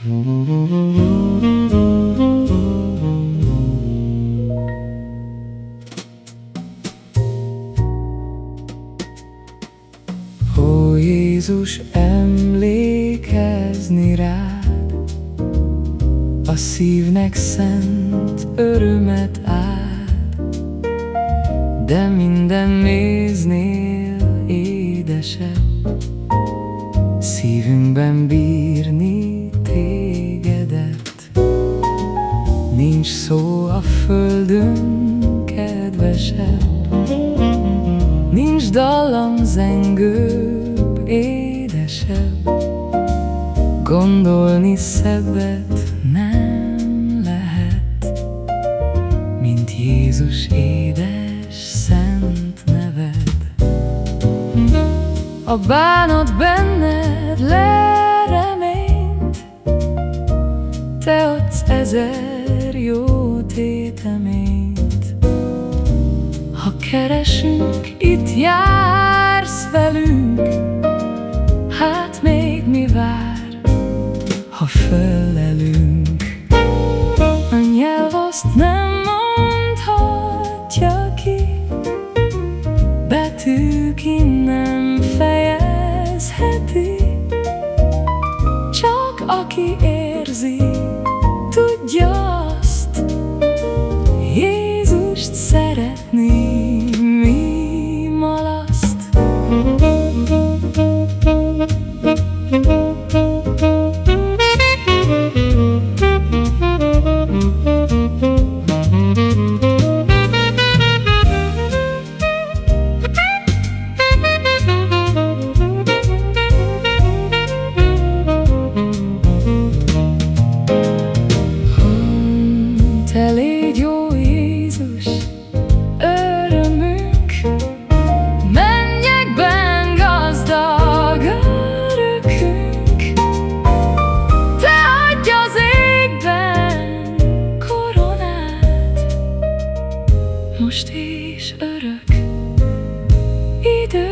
Ó Jézus, emlékezni rád, a szívnek szent örömet áld, de minden néznél édesebb, szívünkben bír. Nincs szó a földön kedvesebb, nincs dallam zengőbb, édesebb, gondolni szebbet nem lehet, mint Jézus édes szent neved. A bánat benned lereményt, te adsz ezer ér jó tétemét. Ha keresünk, itt jársz velünk, hát még mi vár, ha föllelünk, A nyelv azt nem mondhatja ki, betűk innen fejezheti, csak aki érzi, most is örök idő.